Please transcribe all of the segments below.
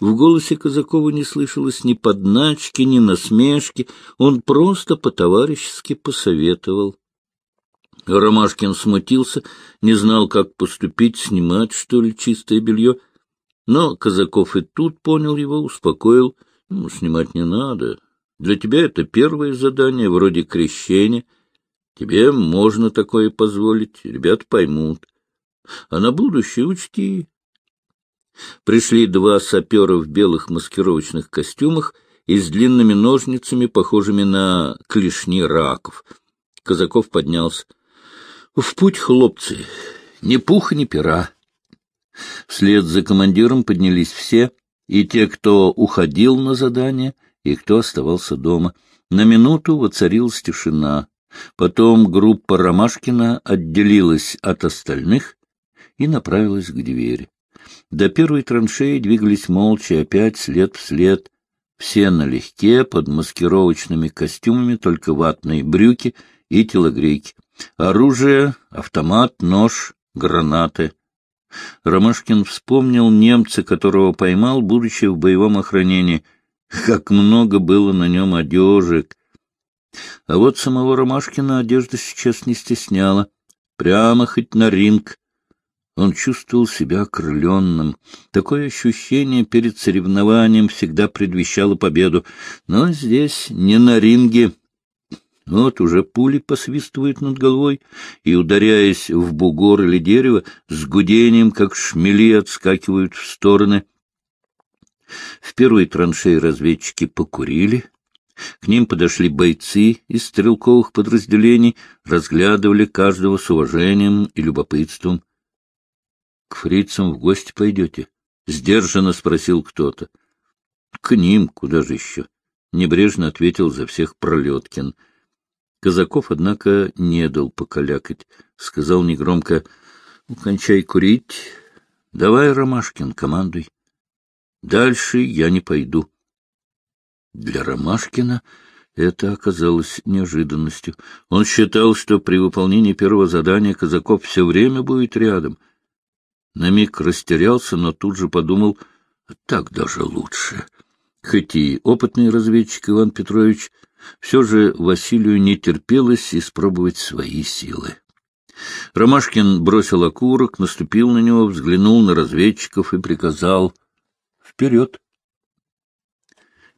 В голосе Казакова не слышалось ни подначки, ни насмешки. Он просто по-товарищески посоветовал. Ромашкин смутился, не знал, как поступить, снимать, что ли, чистое белье. Но Казаков и тут понял его, успокоил. Ну, снимать не надо. Для тебя это первое задание, вроде крещения. Тебе можно такое позволить, ребят поймут. А на будущее учти. Пришли два сапера в белых маскировочных костюмах и с длинными ножницами, похожими на клешни раков. Казаков поднялся. — В путь, хлопцы, ни пуха, ни пера. Вслед за командиром поднялись все, и те, кто уходил на задание, и кто оставался дома. На минуту воцарилась тишина. Потом группа Ромашкина отделилась от остальных и направилась к двери. До первой траншеи двигались молча, опять след в след. Все налегке, под маскировочными костюмами, только ватные брюки и телогрейки. Оружие, автомат, нож, гранаты. Ромашкин вспомнил немца, которого поймал, будучи в боевом охранении. Как много было на нем одежек! А вот самого Ромашкина одежда сейчас не стесняла. Прямо хоть на ринг. Он чувствовал себя окрыленным. Такое ощущение перед соревнованием всегда предвещало победу. Но здесь не на ринге, вот уже пули посвистывают над головой и, ударяясь в бугор или дерево, с гудением, как шмели, отскакивают в стороны. В первой траншеи разведчики покурили. К ним подошли бойцы из стрелковых подразделений, разглядывали каждого с уважением и любопытством. — К фрицам в гости пойдете? — сдержанно спросил кто-то. — К ним, куда же еще? — небрежно ответил за всех Пролеткин. — Казаков, однако, не дал покалякать. Сказал негромко, «Ну, — Кончай курить. Давай, Ромашкин, командуй. Дальше я не пойду. Для Ромашкина это оказалось неожиданностью. Он считал, что при выполнении первого задания Казаков все время будет рядом. На миг растерялся, но тут же подумал, так даже лучше. Хоть и опытный разведчик Иван Петрович все же Василию не терпелось испробовать свои силы. Ромашкин бросил окурок, наступил на него, взглянул на разведчиков и приказал «Вперед!».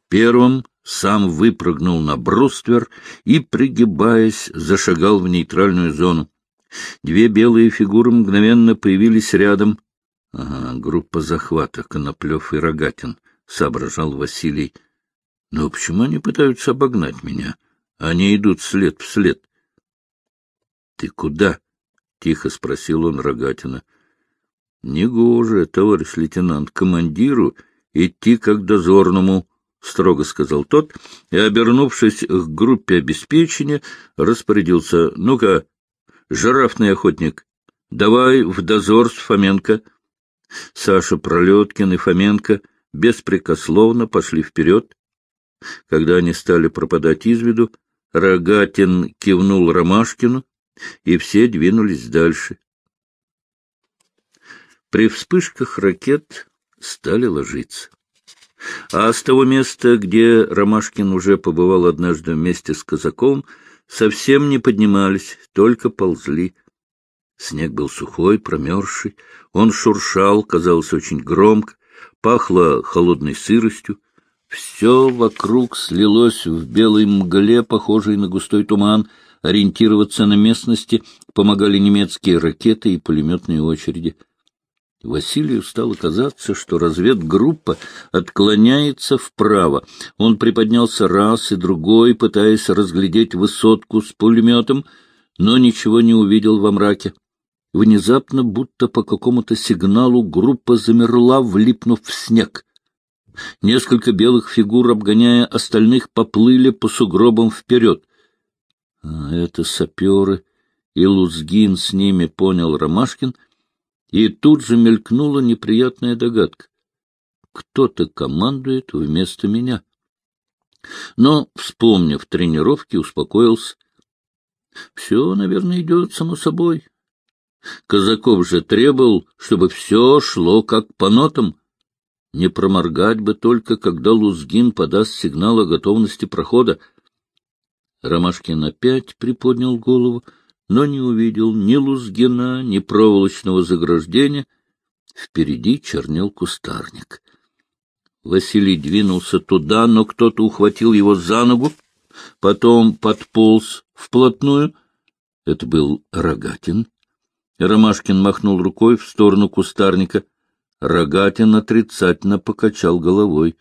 Первым сам выпрыгнул на бруствер и, пригибаясь, зашагал в нейтральную зону. Две белые фигуры мгновенно появились рядом. — Ага, группа захвата, Коноплев и Рогатин, — соображал Василий. Но почему они пытаются обогнать меня? Они идут след в след. — Ты куда? — тихо спросил он Рогатина. — Негоже, товарищ лейтенант, командиру идти как дозорному, — строго сказал тот, и, обернувшись к группе обеспечения, распорядился. — Ну-ка, жирафный охотник, давай в дозор с Фоменко. Саша Пролеткин и Фоменко беспрекословно пошли вперед. Когда они стали пропадать из виду, Рогатин кивнул Ромашкину, и все двинулись дальше. При вспышках ракет стали ложиться. А с того места, где Ромашкин уже побывал однажды вместе с казаком, совсем не поднимались, только ползли. Снег был сухой, промерзший, он шуршал, казалось очень громко, пахло холодной сыростью, все вокруг слилось в белой мгле, похожей на густой туман. Ориентироваться на местности помогали немецкие ракеты и пулеметные очереди. Василию стало казаться, что разведгруппа отклоняется вправо. Он приподнялся раз и другой, пытаясь разглядеть высотку с пулеметом, но ничего не увидел во мраке. Внезапно, будто по какому-то сигналу, группа замерла, влипнув в снег — Несколько белых фигур, обгоняя остальных, поплыли по сугробам вперед. А это саперы, и Лузгин с ними, понял Ромашкин, и тут же мелькнула неприятная догадка. Кто-то командует вместо меня. Но, вспомнив тренировки, успокоился. Все, наверное, идет само собой. Казаков же требовал, чтобы все шло как по нотам. Не проморгать бы только, когда Лузгин подаст сигнал о готовности прохода. Ромашкин опять приподнял голову, но не увидел ни Лузгина, ни проволочного заграждения. Впереди чернел кустарник. Василий двинулся туда, но кто-то ухватил его за ногу, потом подполз вплотную. Это был Рогатин. Ромашкин махнул рукой в сторону кустарника. Рогатин отрицательно покачал головой.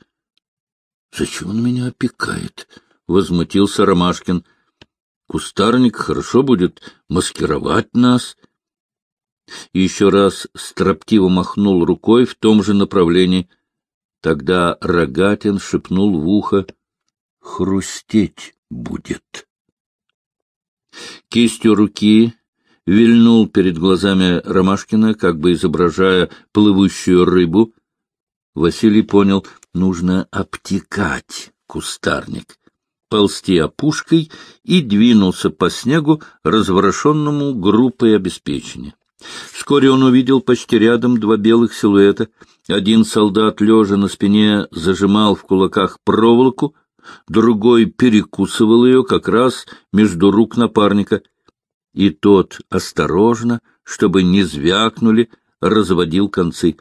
— Зачем он меня опекает? — возмутился Ромашкин. — Кустарник хорошо будет маскировать нас. Еще раз строптиво махнул рукой в том же направлении. Тогда Рогатин шепнул в ухо — хрустеть будет. Кистью руки вильнул перед глазами Ромашкина, как бы изображая плывущую рыбу. Василий понял, нужно обтекать кустарник, ползти опушкой и двинулся по снегу, разворошенному группой обеспечения. Вскоре он увидел почти рядом два белых силуэта. Один солдат, лежа на спине, зажимал в кулаках проволоку, другой перекусывал ее как раз между рук напарника — и тот осторожно, чтобы не звякнули, разводил концы.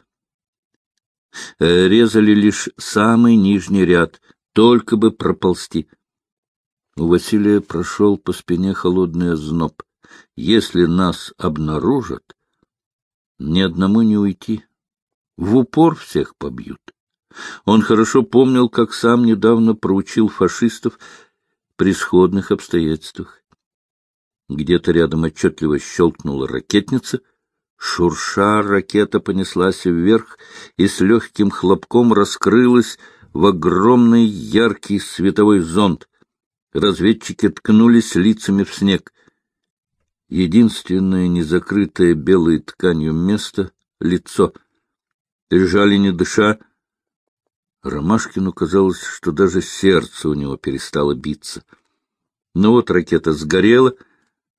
Э, резали лишь самый нижний ряд, только бы проползти. У Василия прошел по спине холодный озноб. Если нас обнаружат, ни одному не уйти. В упор всех побьют. Он хорошо помнил, как сам недавно проучил фашистов при сходных обстоятельствах. Где-то рядом отчетливо щелкнула ракетница. Шурша ракета понеслась вверх и с легким хлопком раскрылась в огромный яркий световой зонд. Разведчики ткнулись лицами в снег. Единственное незакрытое белой тканью место — лицо. Лежали не дыша. Ромашкину казалось, что даже сердце у него перестало биться. Но вот ракета сгорела —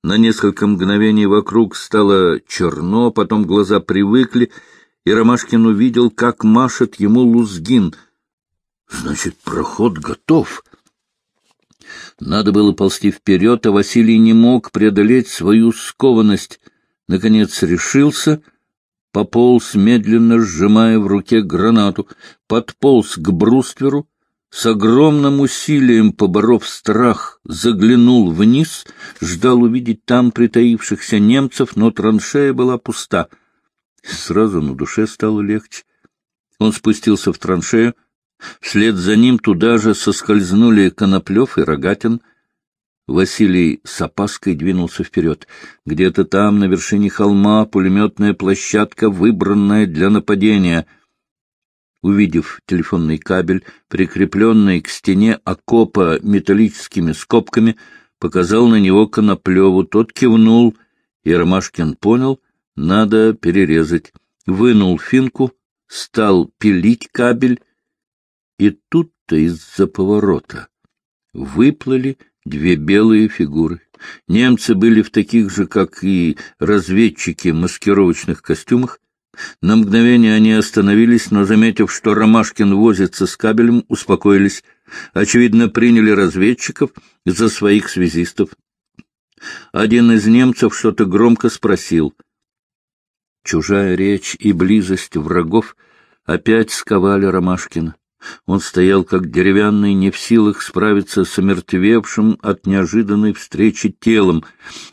на несколько мгновений вокруг стало черно, потом глаза привыкли, и Ромашкин увидел, как машет ему Лузгин. Значит, проход готов. Надо было ползти вперед, а Василий не мог преодолеть свою скованность. Наконец решился, пополз, медленно сжимая в руке гранату, подполз к брустверу, с огромным усилием, поборов страх, заглянул вниз, ждал увидеть там притаившихся немцев, но траншея была пуста. Сразу на душе стало легче. Он спустился в траншею. Вслед за ним туда же соскользнули Коноплев и Рогатин. Василий с опаской двинулся вперед. Где-то там, на вершине холма, пулеметная площадка, выбранная для нападения — увидев телефонный кабель, прикрепленный к стене окопа металлическими скобками, показал на него Коноплеву. Тот кивнул, и Ромашкин понял, надо перерезать. Вынул финку, стал пилить кабель, и тут-то из-за поворота выплыли две белые фигуры. Немцы были в таких же, как и разведчики, маскировочных костюмах. На мгновение они остановились, но, заметив, что Ромашкин возится с кабелем, успокоились. Очевидно, приняли разведчиков за своих связистов. Один из немцев что-то громко спросил. Чужая речь и близость врагов опять сковали Ромашкина. Он стоял как деревянный, не в силах справиться с омертвевшим от неожиданной встречи телом.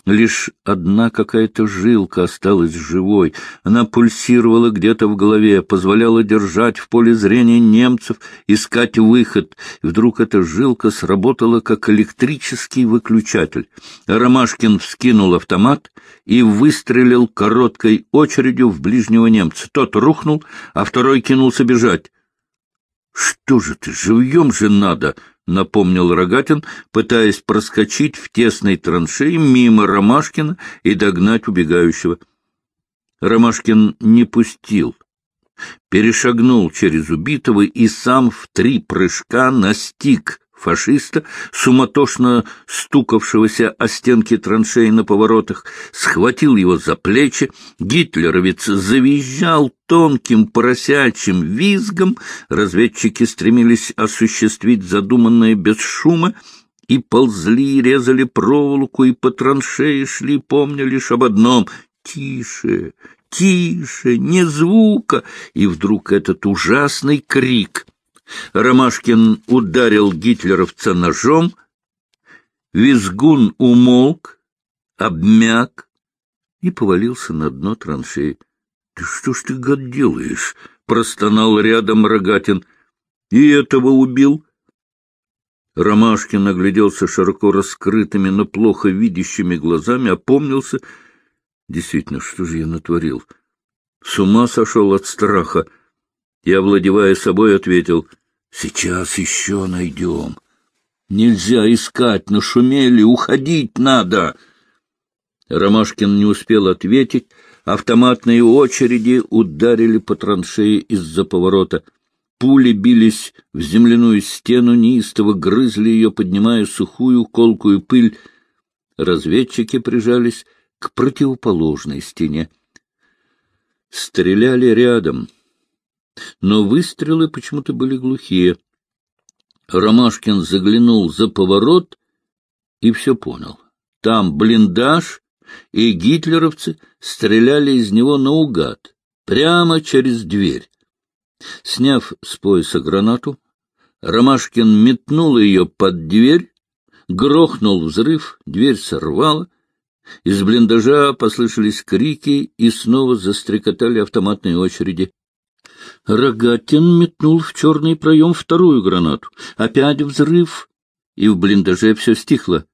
Лишь одна какая-то жилка осталась живой. Она пульсировала где-то в голове, позволяла держать в поле зрения немцев, искать выход. И вдруг эта жилка сработала как электрический выключатель. Ромашкин вскинул автомат и выстрелил короткой очередью в ближнего немца. Тот рухнул, а второй кинулся бежать. Что же ты, живьем же надо, — напомнил Рогатин, пытаясь проскочить в тесной траншеи мимо Ромашкина и догнать убегающего. Ромашкин не пустил, перешагнул через убитого и сам в три прыжка настиг фашиста, суматошно стукавшегося о стенки траншеи на поворотах, схватил его за плечи, гитлеровец завизжал тонким поросячьим визгом, разведчики стремились осуществить задуманное без шума, и ползли, резали проволоку, и по траншеи шли, помня лишь об одном — «Тише! Тише! Не звука!» И вдруг этот ужасный крик — Ромашкин ударил гитлеровца ножом, визгун умолк, обмяк и повалился на дно траншеи. — Ты что ж ты, гад, делаешь? — простонал рядом Рогатин. — И этого убил? Ромашкин огляделся широко раскрытыми, но плохо видящими глазами, опомнился. Действительно, что же я натворил? С ума сошел от страха. Я, владевая собой, ответил, Сейчас еще найдем. Нельзя искать, нашумели, уходить надо. Ромашкин не успел ответить. Автоматные очереди ударили по траншеи из-за поворота. Пули бились в земляную стену, неистово грызли ее, поднимая сухую колкую пыль. Разведчики прижались к противоположной стене. Стреляли рядом — но выстрелы почему-то были глухие. Ромашкин заглянул за поворот и все понял. Там блиндаж, и гитлеровцы стреляли из него наугад, прямо через дверь. Сняв с пояса гранату, Ромашкин метнул ее под дверь, грохнул взрыв, дверь сорвала, из блиндажа послышались крики и снова застрекотали автоматные очереди. Рогатин метнул в черный проем вторую гранату. Опять взрыв, и в блиндаже все стихло.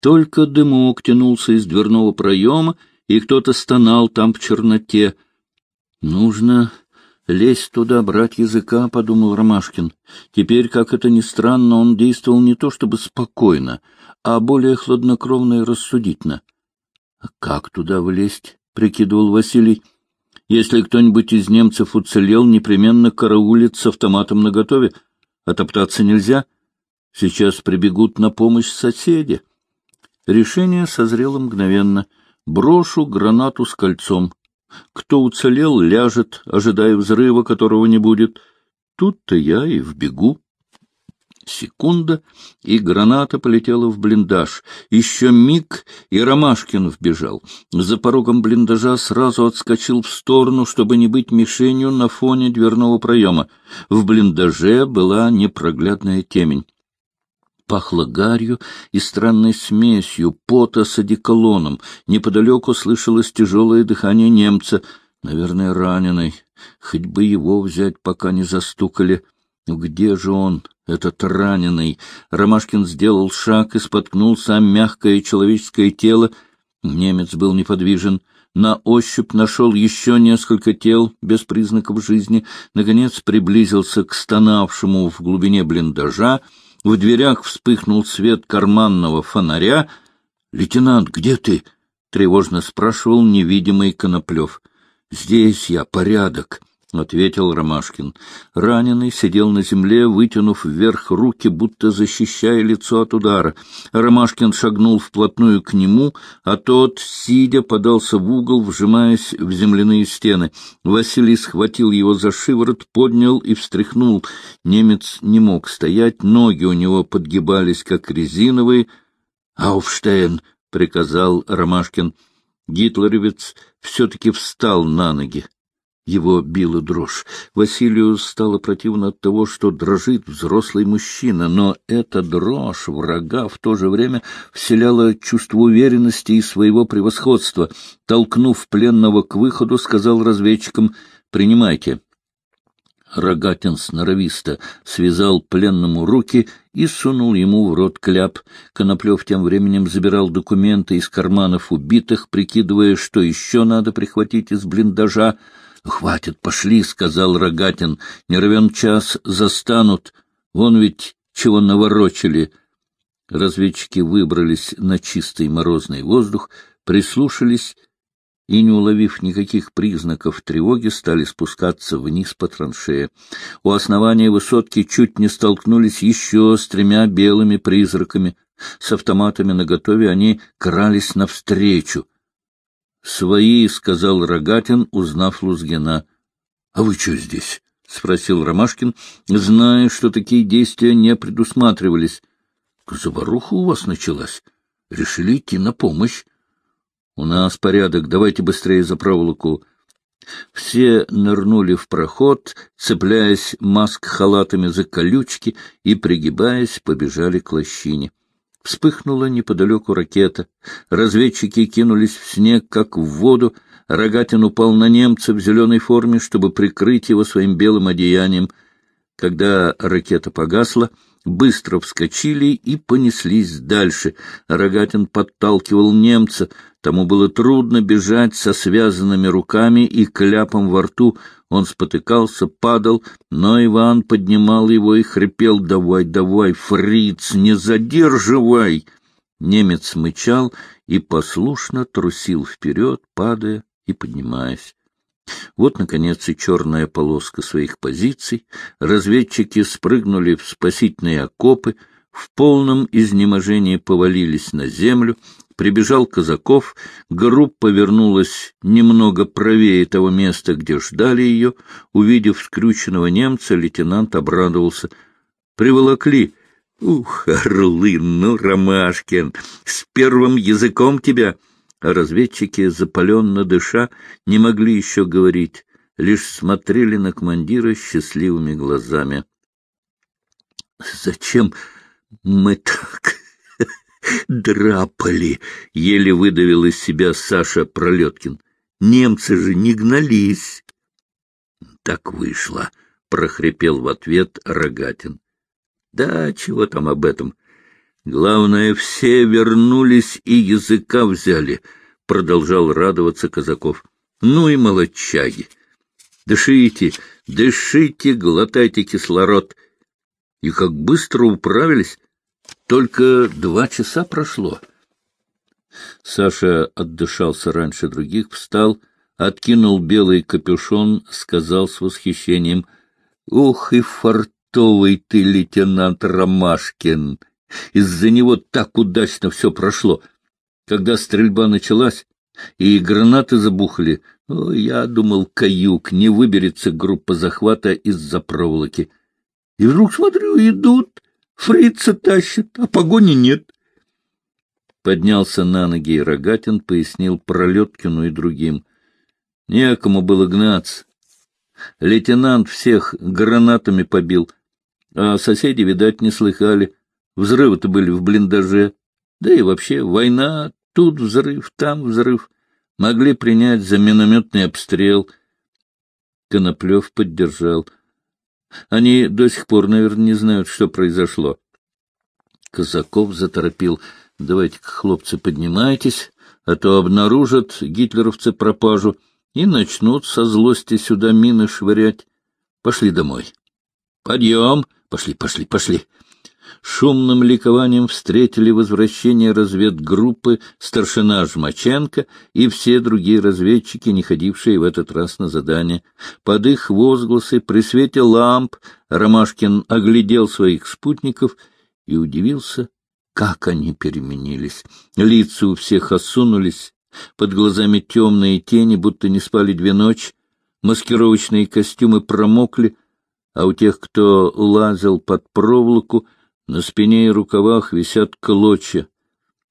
Только дымок тянулся из дверного проема, и кто-то стонал там в черноте. «Нужно лезть туда, брать языка», — подумал Ромашкин. Теперь, как это ни странно, он действовал не то чтобы спокойно, а более хладнокровно и рассудительно. «Как туда влезть?» — прикидывал Василий. Если кто-нибудь из немцев уцелел, непременно караулит с автоматом наготове. Отоптаться нельзя. Сейчас прибегут на помощь соседи. Решение созрело мгновенно. Брошу гранату с кольцом. Кто уцелел, ляжет, ожидая взрыва, которого не будет. Тут-то я и вбегу. Секунда, и граната полетела в блиндаж. Еще миг, и Ромашкин вбежал. За порогом блиндажа сразу отскочил в сторону, чтобы не быть мишенью на фоне дверного проема. В блиндаже была непроглядная темень. Пахло гарью и странной смесью, пота с одеколоном. Неподалеку слышалось тяжелое дыхание немца, наверное, раненый. Хоть бы его взять, пока не застукали. Где же он? этот раненый. Ромашкин сделал шаг и споткнулся о мягкое человеческое тело. Немец был неподвижен. На ощупь нашел еще несколько тел без признаков жизни. Наконец приблизился к стонавшему в глубине блиндажа. В дверях вспыхнул свет карманного фонаря. — Лейтенант, где ты? — тревожно спрашивал невидимый Коноплев. — Здесь я, порядок. — ответил Ромашкин. Раненый сидел на земле, вытянув вверх руки, будто защищая лицо от удара. Ромашкин шагнул вплотную к нему, а тот, сидя, подался в угол, вжимаясь в земляные стены. Василий схватил его за шиворот, поднял и встряхнул. Немец не мог стоять, ноги у него подгибались, как резиновые. «Ауфштейн!» — приказал Ромашкин. Гитлеровец все-таки встал на ноги. Его била дрожь. Василию стало противно от того, что дрожит взрослый мужчина, но эта дрожь врага в то же время вселяла чувство уверенности и своего превосходства. Толкнув пленного к выходу, сказал разведчикам «Принимайте». Рогатин сноровисто связал пленному руки и сунул ему в рот кляп. Коноплев тем временем забирал документы из карманов убитых, прикидывая, что еще надо прихватить из блиндажа. — Хватит, пошли, — сказал Рогатин. — Не равен час застанут. Вон ведь чего наворочили. Разведчики выбрались на чистый морозный воздух, прислушались и, не уловив никаких признаков тревоги, стали спускаться вниз по траншее. У основания высотки чуть не столкнулись еще с тремя белыми призраками. С автоматами наготове они крались навстречу. — Свои, — сказал Рогатин, узнав Лузгина. — А вы что здесь? — спросил Ромашкин, зная, что такие действия не предусматривались. — Заваруха у вас началась. Решили идти на помощь. — У нас порядок, давайте быстрее за проволоку. Все нырнули в проход, цепляясь маск-халатами за колючки и, пригибаясь, побежали к лощине. Вспыхнула неподалеку ракета. Разведчики кинулись в снег, как в воду. Рогатин упал на немца в зеленой форме, чтобы прикрыть его своим белым одеянием. Когда ракета погасла, быстро вскочили и понеслись дальше. Рогатин подталкивал немца. Тому было трудно бежать со связанными руками и кляпом во рту. Он спотыкался, падал, но Иван поднимал его и хрипел «Давай, давай, фриц, не задерживай!» Немец мычал и послушно трусил вперед, падая и поднимаясь. Вот, наконец, и черная полоска своих позиций. Разведчики спрыгнули в спасительные окопы, в полном изнеможении повалились на землю. Прибежал Казаков, группа вернулась немного правее того места, где ждали ее. Увидев скрюченного немца, лейтенант обрадовался. «Приволокли!» «Ух, орлы, ну, Ромашкин, с первым языком тебя!» А разведчики, запаленно дыша, не могли еще говорить, лишь смотрели на командира счастливыми глазами. — Зачем мы так драпали? — еле выдавил из себя Саша Пролеткин. — Немцы же не гнались. — Так вышло, — прохрипел в ответ Рогатин. — Да, чего там об этом? Главное, все вернулись и языка взяли, — продолжал радоваться Казаков. Ну и молодчаги! Дышите, дышите, глотайте кислород. И как быстро управились! Только два часа прошло. Саша отдышался раньше других, встал, откинул белый капюшон, сказал с восхищением, — Ух и фартовый ты, лейтенант Ромашкин! Из-за него так удачно все прошло. Когда стрельба началась и гранаты забухали, о, я думал, каюк, не выберется группа захвата из-за проволоки. И вдруг, смотрю, идут, фрица тащат, а погони нет. Поднялся на ноги Рогатин, пояснил Пролеткину и другим. Некому было гнаться. Лейтенант всех гранатами побил, а соседи, видать, не слыхали. Взрывы-то были в блиндаже. Да и вообще, война, тут взрыв, там взрыв. Могли принять за минометный обстрел. Коноплев поддержал. Они до сих пор, наверное, не знают, что произошло. Казаков заторопил. — Давайте-ка, хлопцы, поднимайтесь, а то обнаружат гитлеровцы пропажу и начнут со злости сюда мины швырять. Пошли домой. — Подъем! Пошли, пошли, пошли! Шумным ликованием встретили возвращение разведгруппы старшина Жмаченко и все другие разведчики, не ходившие в этот раз на задание. Под их возгласы при свете ламп Ромашкин оглядел своих спутников и удивился, как они переменились. Лица у всех осунулись, под глазами темные тени, будто не спали две ночи, маскировочные костюмы промокли, а у тех, кто лазил под проволоку, на спине и рукавах висят клочья.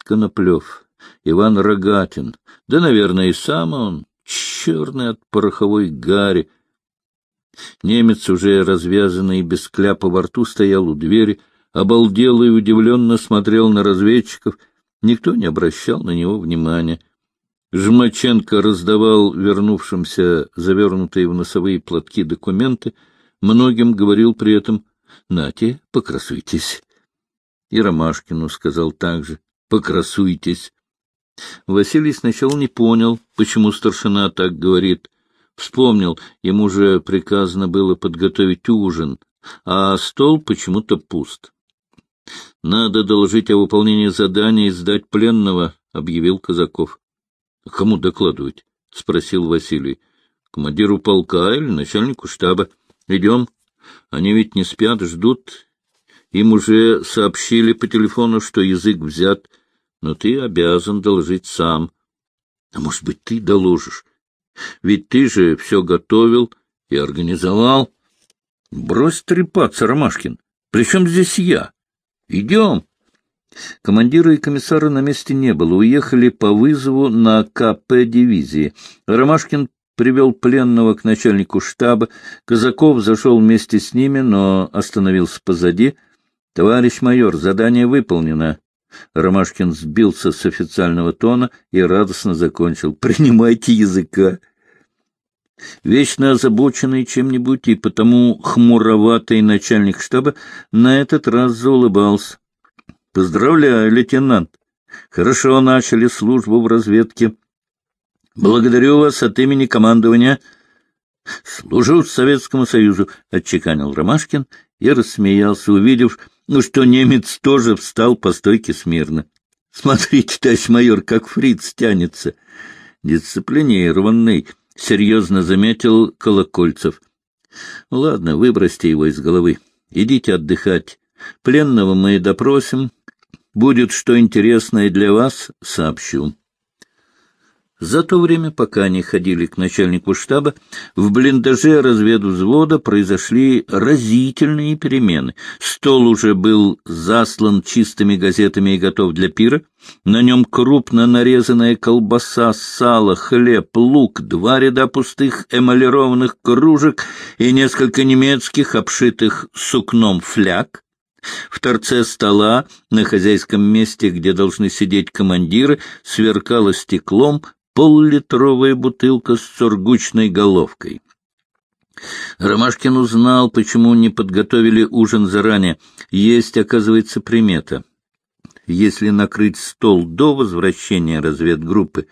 Коноплев, Иван Рогатин, да, наверное, и сам он, черный от пороховой гари. Немец, уже развязанный и без кляпа во рту, стоял у двери, обалдел и удивленно смотрел на разведчиков. Никто не обращал на него внимания. Жмаченко раздавал вернувшимся завернутые в носовые платки документы, многим говорил при этом «Нате, покрасуйтесь». И Ромашкину сказал также «покрасуйтесь». Василий сначала не понял, почему старшина так говорит. Вспомнил, ему же приказано было подготовить ужин, а стол почему-то пуст. — Надо доложить о выполнении задания и сдать пленного, — объявил Казаков. — Кому докладывать? — спросил Василий. — Командиру полка или начальнику штаба. Идем. Они ведь не спят, ждут. Им уже сообщили по телефону, что язык взят, но ты обязан доложить сам. А может быть, ты доложишь? Ведь ты же все готовил и организовал. Брось трепаться, Ромашкин. Причем здесь я? Идем. Командира и комиссара на месте не было, уехали по вызову на КП дивизии. Ромашкин привел пленного к начальнику штаба. Казаков зашел вместе с ними, но остановился позади. — Товарищ майор, задание выполнено. Ромашкин сбился с официального тона и радостно закончил. — Принимайте языка. Вечно озабоченный чем-нибудь и потому хмуроватый начальник штаба на этот раз заулыбался. — Поздравляю, лейтенант. Хорошо начали службу в разведке. Благодарю вас от имени командования. — Служу Советскому Союзу, — отчеканил Ромашкин и рассмеялся, увидев, ну, что немец тоже встал по стойке смирно. — Смотрите, товарищ майор, как фриц тянется. Дисциплинированный, — серьезно заметил Колокольцев. — Ладно, выбросьте его из головы. Идите отдыхать. Пленного мы допросим. Будет что интересное для вас, сообщу. За то время, пока они ходили к начальнику штаба, в блиндаже разведвзвода произошли разительные перемены. Стол уже был заслан чистыми газетами и готов для пира. На нем крупно нарезанная колбаса, сало, хлеб, лук, два ряда пустых эмалированных кружек и несколько немецких, обшитых сукном фляг. В торце стола, на хозяйском месте, где должны сидеть командиры, сверкало стеклом поллитровая бутылка с сургучной головкой. Ромашкин узнал, почему не подготовили ужин заранее. Есть, оказывается, примета. Если накрыть стол до возвращения разведгруппы,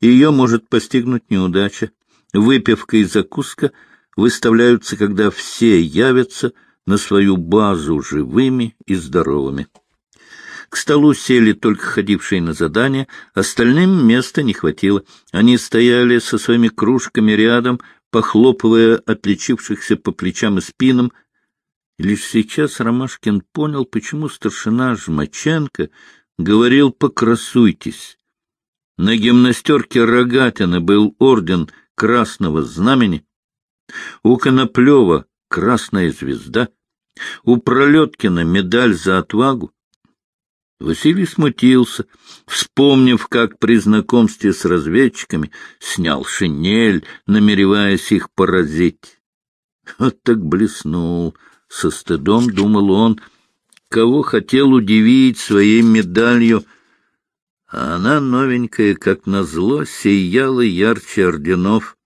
ее может постигнуть неудача. Выпивка и закуска выставляются, когда все явятся на свою базу живыми и здоровыми. К столу сели только ходившие на задание, остальным места не хватило. Они стояли со своими кружками рядом, похлопывая отличившихся по плечам и спинам. лишь сейчас Ромашкин понял, почему старшина Жмаченко говорил «покрасуйтесь». На гимнастерке Рогатина был орден Красного Знамени, у Коноплева — Красная Звезда, у Пролеткина — медаль за отвагу, Василий смутился, вспомнив, как при знакомстве с разведчиками снял шинель, намереваясь их поразить. Вот так блеснул, со стыдом думал он, кого хотел удивить своей медалью, а она новенькая, как назло, сияла ярче орденов.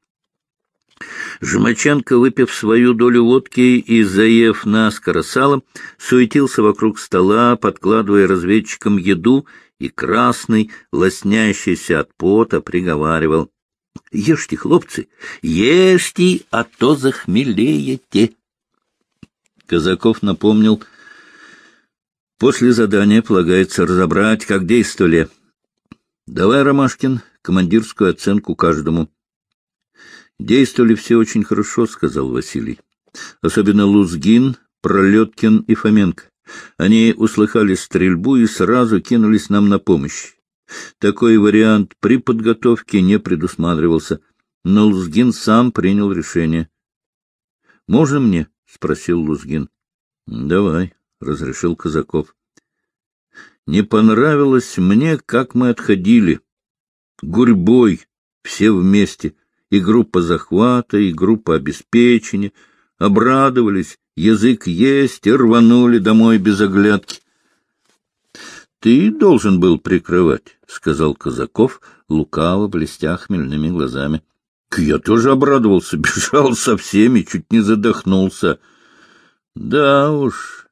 Жмаченко, выпив свою долю водки и заев наскоро салом, суетился вокруг стола, подкладывая разведчикам еду, и красный, лоснящийся от пота, приговаривал. — Ешьте, хлопцы, ешьте, а то захмелеете. Казаков напомнил, после задания полагается разобрать, как действовали. — Давай, Ромашкин, командирскую оценку каждому. Действовали все очень хорошо, — сказал Василий. Особенно Лузгин, Пролеткин и Фоменко. Они услыхали стрельбу и сразу кинулись нам на помощь. Такой вариант при подготовке не предусматривался, но Лузгин сам принял решение. — Можно мне? — спросил Лузгин. — Давай, — разрешил Казаков. — Не понравилось мне, как мы отходили. Гурьбой, все вместе — и группа захвата, и группа обеспечения, обрадовались, язык есть, и рванули домой без оглядки. — Ты должен был прикрывать, — сказал Казаков, лукаво блестя хмельными глазами. — Я тоже обрадовался, бежал со всеми, чуть не задохнулся. — Да уж,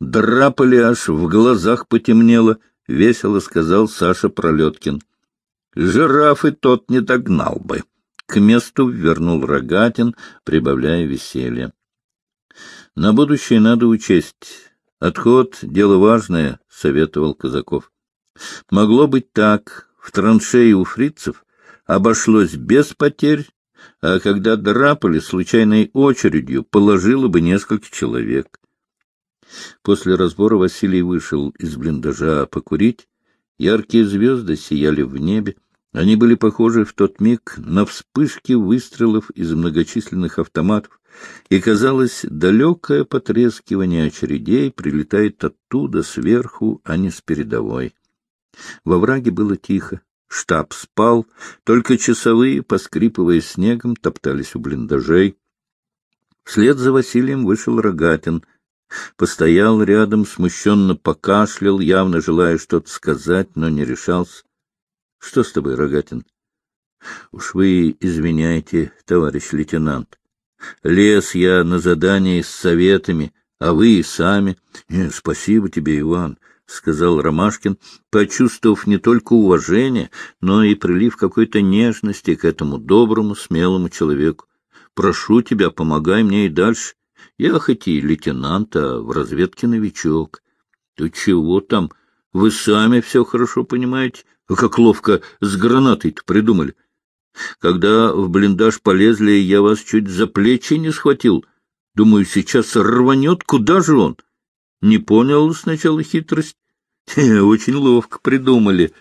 драпали аж, в глазах потемнело, — весело сказал Саша Пролеткин. — Жираф и тот не догнал бы. К месту вернул Рогатин, прибавляя веселье. — На будущее надо учесть. Отход — дело важное, — советовал Казаков. Могло быть так. В траншеи у фрицев обошлось без потерь, а когда драпали случайной очередью, положило бы несколько человек. После разбора Василий вышел из блиндажа покурить. Яркие звезды сияли в небе. Они были похожи в тот миг на вспышки выстрелов из многочисленных автоматов, и, казалось, далекое потрескивание очередей прилетает оттуда, сверху, а не с передовой. Во враге было тихо. Штаб спал, только часовые, поскрипывая снегом, топтались у блиндажей. Вслед за Василием вышел Рогатин. Постоял рядом, смущенно покашлял, явно желая что-то сказать, но не решался. — Что с тобой, Рогатин? — Уж вы извиняйте, товарищ лейтенант. Лез я на задание с советами, а вы и сами. Нет, спасибо тебе, Иван. — сказал Ромашкин, почувствовав не только уважение, но и прилив какой-то нежности к этому доброму, смелому человеку. — Прошу тебя, помогай мне и дальше. Я хоть и лейтенант, а в разведке новичок. — Ты чего там? Вы сами все хорошо понимаете. Как ловко с гранатой-то придумали. Когда в блиндаж полезли, я вас чуть за плечи не схватил. Думаю, сейчас рванет. Куда же он? Не понял сначала хитрость. Очень ловко придумали.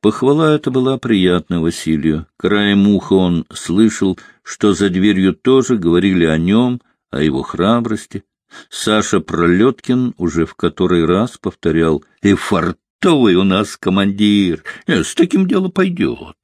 Похвала эта была приятна Василию. Краем уха он слышал, что за дверью тоже говорили о нем, о его храбрости. Саша Пролеткин уже в который раз повторял «И фартовый у нас командир! Э, с таким дело пойдет!»